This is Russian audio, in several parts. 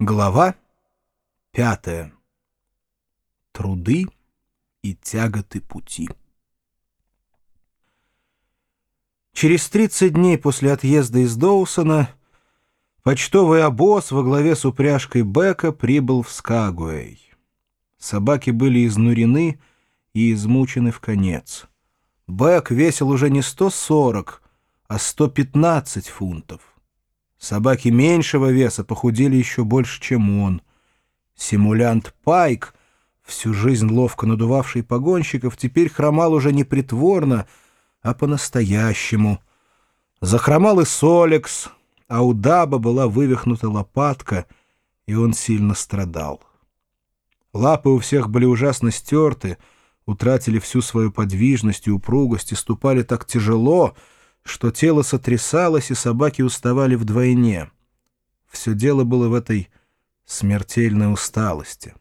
Глава пятая. Труды и тяготы пути. Через 30 дней после отъезда из Доусона почтовый обоз во главе с упряжкой Бека прибыл в Скагуэй. Собаки были изнурены и измучены в конец. Бек весил уже не 140, а 115 фунтов. Собаки меньшего веса похудели еще больше, чем он. Симулянт Пайк, всю жизнь ловко надувавший погонщиков, теперь хромал уже не притворно, а по-настоящему. Захромал и Солекс, а у Даба была вывихнута лопатка, и он сильно страдал. Лапы у всех были ужасно стерты, утратили всю свою подвижность и упругость и ступали так тяжело — что тело сотрясалось, и собаки уставали вдвойне. Все дело было в этой смертельной усталости.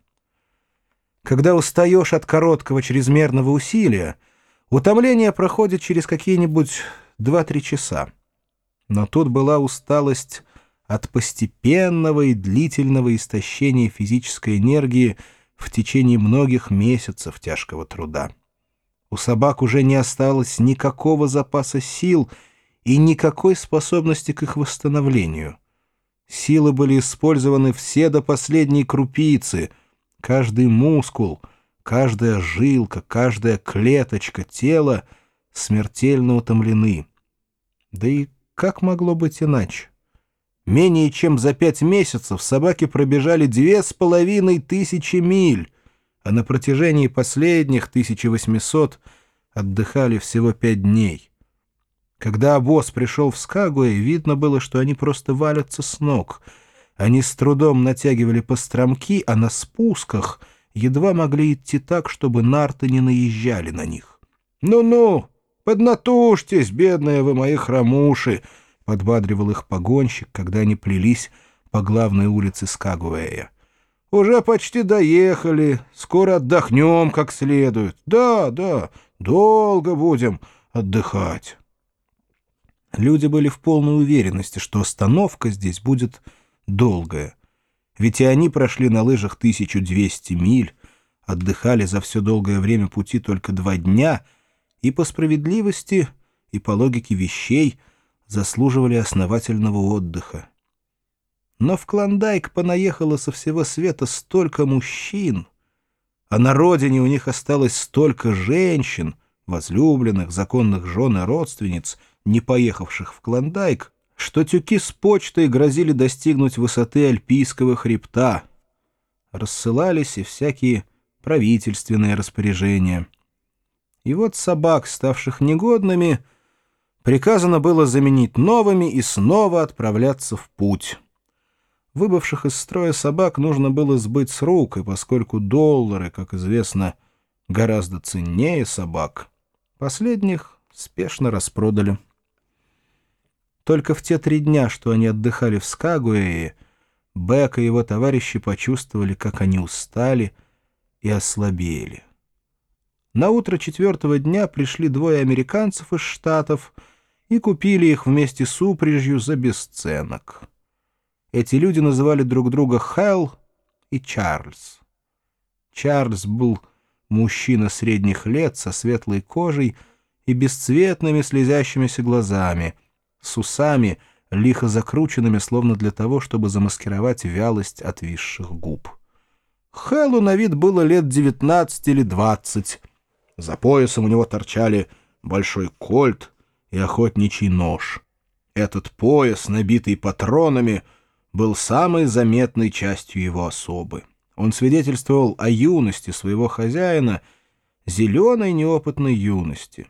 Когда устаешь от короткого чрезмерного усилия, утомление проходит через какие-нибудь 2-3 часа. Но тут была усталость от постепенного и длительного истощения физической энергии в течение многих месяцев тяжкого труда. У собак уже не осталось никакого запаса сил и никакой способности к их восстановлению. Силы были использованы все до последней крупицы, каждый мускул, каждая жилка, каждая клеточка тела смертельно утомлены. Да и как могло быть иначе? Менее чем за пять месяцев собаки пробежали две с половиной тысячи миль, а на протяжении последних 1800 отдыхали всего пять дней. Когда обоз пришел в Скагуэ, видно было, что они просто валятся с ног. Они с трудом натягивали постромки, а на спусках едва могли идти так, чтобы нарты не наезжали на них. «Ну-ну, поднатужьтесь, бедные вы мои хромуши!» — подбадривал их погонщик, когда они плелись по главной улице Скагуэя. Уже почти доехали, скоро отдохнем как следует. Да, да, долго будем отдыхать. Люди были в полной уверенности, что остановка здесь будет долгая. Ведь и они прошли на лыжах 1200 миль, отдыхали за все долгое время пути только два дня и по справедливости, и по логике вещей заслуживали основательного отдыха. Но в Клондайк понаехало со всего света столько мужчин, а на родине у них осталось столько женщин, возлюбленных, законных жен и родственниц, не поехавших в Клондайк, что тюки с почтой грозили достигнуть высоты Альпийского хребта. Рассылались и всякие правительственные распоряжения. И вот собак, ставших негодными, приказано было заменить новыми и снова отправляться в путь. Выбывших из строя собак нужно было сбыть с рук, и поскольку доллары, как известно, гораздо ценнее собак, последних спешно распродали. Только в те три дня, что они отдыхали в Скагуэе, Бек и его товарищи почувствовали, как они устали и ослабели. На утро четвертого дня пришли двое американцев из Штатов и купили их вместе с упряжью за бесценок. Эти люди называли друг друга Хелл и Чарльз. Чарльз был мужчина средних лет со светлой кожей и бесцветными слезящимися глазами, с усами, лихо закрученными, словно для того, чтобы замаскировать вялость отвисших губ. Хэллу на вид было лет девятнадцать или двадцать. За поясом у него торчали большой кольт и охотничий нож. Этот пояс, набитый патронами — был самой заметной частью его особы. Он свидетельствовал о юности своего хозяина, зеленой неопытной юности.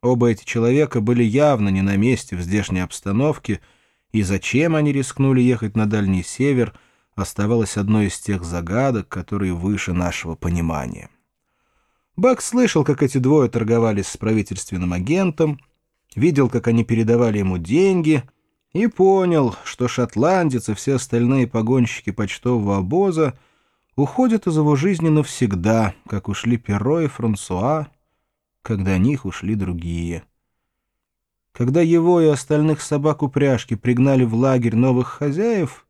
Оба эти человека были явно не на месте в здешней обстановке, и зачем они рискнули ехать на Дальний Север, оставалось одной из тех загадок, которые выше нашего понимания. Бак слышал, как эти двое торговались с правительственным агентом, видел, как они передавали ему деньги — и понял, что шотландец и все остальные погонщики почтового обоза уходят из его жизни навсегда, как ушли Перо и Франсуа, когда них ушли другие. Когда его и остальных собак упряжки пригнали в лагерь новых хозяев,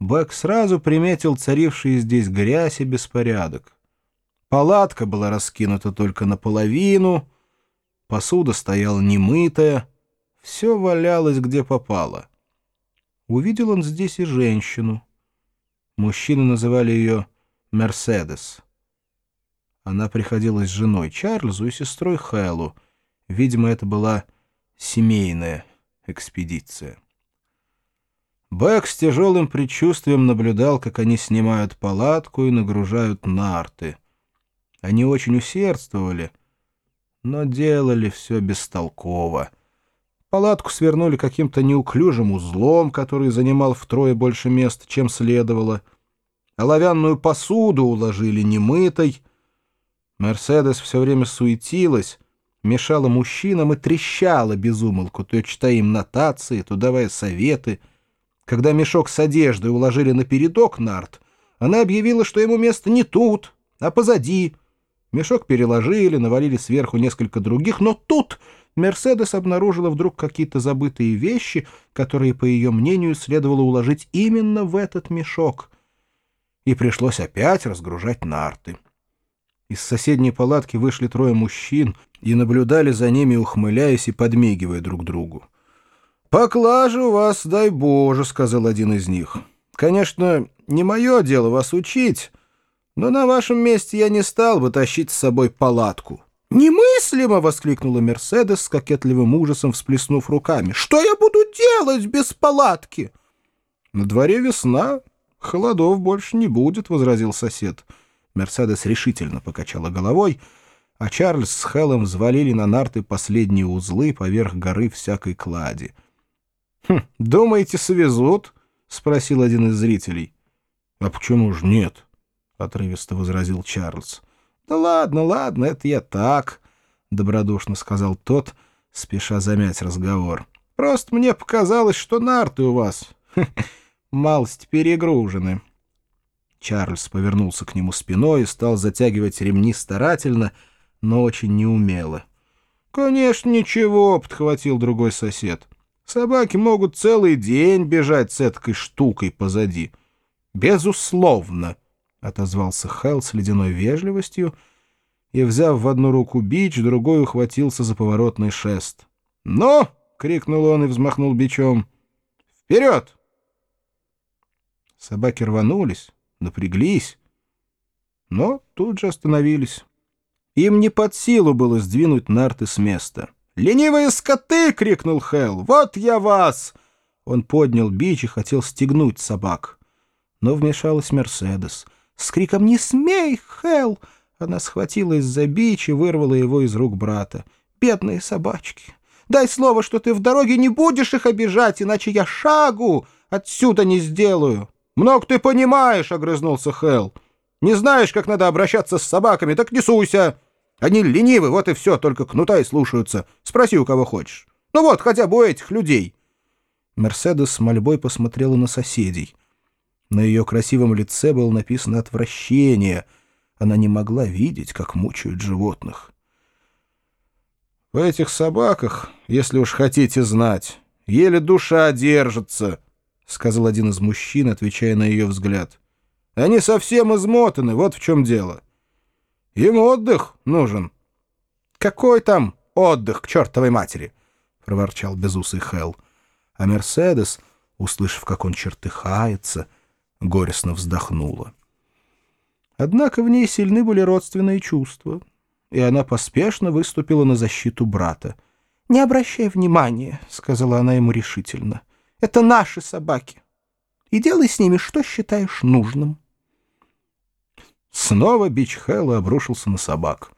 Бэк сразу приметил царивший здесь грязь и беспорядок. Палатка была раскинута только наполовину, посуда стояла немытая, все валялось где попало. Увидел он здесь и женщину. Мужчины называли ее Мерседес. Она приходилась женой Чарльзу и сестрой Хэллу. Видимо, это была семейная экспедиция. Бэк с тяжелым предчувствием наблюдал, как они снимают палатку и нагружают нарты. Они очень усердствовали, но делали все бестолково. Палатку свернули каким-то неуклюжим узлом, который занимал втрое больше места, чем следовало. Оловянную посуду уложили немытой. Мерседес все время суетилась, мешала мужчинам и трещала безумолку, то читая им нотации, то давая советы — когда мешок с одеждой уложили на передок нарт, она объявила, что ему место не тут, а позади. Мешок переложили, навалили сверху несколько других, но тут Мерседес обнаружила вдруг какие-то забытые вещи, которые, по ее мнению, следовало уложить именно в этот мешок. И пришлось опять разгружать нарты. Из соседней палатки вышли трое мужчин и наблюдали за ними, ухмыляясь и подмигивая друг другу. «Поклажа у вас, дай Боже», — сказал один из них. «Конечно, не мое дело вас учить, но на вашем месте я не стал бы тащить с собой палатку». «Немыслимо!» — воскликнула Мерседес с кокетливым ужасом, всплеснув руками. «Что я буду делать без палатки?» «На дворе весна, холодов больше не будет», — возразил сосед. Мерседес решительно покачала головой, а Чарльз с Хеллом взвалили на нарты последние узлы поверх горы всякой клади. Хм, «Думаете, свезут?» — спросил один из зрителей. «А почему же нет?» — отрывисто возразил Чарльз. «Да ладно, ладно, это я так», — добродушно сказал тот, спеша замять разговор. «Просто мне показалось, что нарты у вас малость перегружены». Чарльз повернулся к нему спиной и стал затягивать ремни старательно, но очень неумело. «Конечно, ничего», — подхватил другой сосед. Собаки могут целый день бежать с этой штукой позади. Безусловно, — отозвался Хелл с ледяной вежливостью и, взяв в одну руку бич, другой ухватился за поворотный шест. «Ну!» — крикнул он и взмахнул бичом. «Вперед!» Собаки рванулись, напряглись, но тут же остановились. Им не под силу было сдвинуть нарты с места. «Ленивые скоты!» — крикнул Хелл. «Вот я вас!» Он поднял бич и хотел стегнуть собак. Но вмешалась Мерседес. С криком «Не смей, Хелл!» Она схватилась за бич и вырвала его из рук брата. «Бедные собачки! Дай слово, что ты в дороге не будешь их обижать, иначе я шагу отсюда не сделаю!» «Много ты понимаешь!» — огрызнулся Хелл. «Не знаешь, как надо обращаться с собаками, так не суйся!» Они ленивы, вот и все, только кнута и слушаются. Спроси, у кого хочешь. Ну вот, хотя бы у этих людей». Мерседес с мольбой посмотрела на соседей. На ее красивом лице было написано отвращение. Она не могла видеть, как мучают животных. «В этих собаках, если уж хотите знать, еле душа держится», — сказал один из мужчин, отвечая на ее взгляд. «Они совсем измотаны, вот в чем дело». Им отдых нужен. — Какой там отдых к чертовой матери? — проворчал безусый Хелл. А Мерседес, услышав, как он чертыхается, горестно вздохнула. Однако в ней сильны были родственные чувства, и она поспешно выступила на защиту брата. — Не обращай внимания, — сказала она ему решительно. — Это наши собаки. И делай с ними, что считаешь нужным. — Снова бич Хэлла обрушился на собак.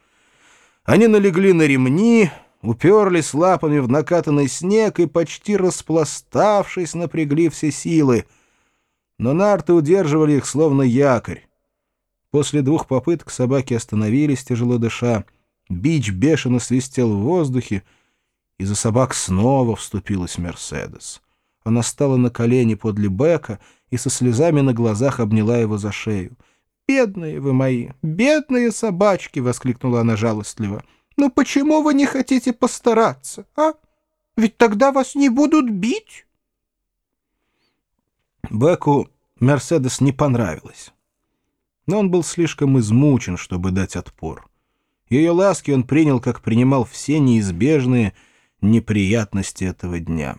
Они налегли на ремни, уперлись лапами в накатанный снег и, почти распластавшись, напрягли все силы. Но нарты удерживали их, словно якорь. После двух попыток собаки остановились, тяжело дыша. Бич бешено свистел в воздухе, и за собак снова вступилась Мерседес. Она стала на колени подле Бека и со слезами на глазах обняла его за шею. «Бедные вы мои, бедные собачки!» — воскликнула она жалостливо. «Ну почему вы не хотите постараться, а? Ведь тогда вас не будут бить!» Беку Мерседес не понравилось. Но он был слишком измучен, чтобы дать отпор. Ее ласки он принял, как принимал все неизбежные неприятности этого дня.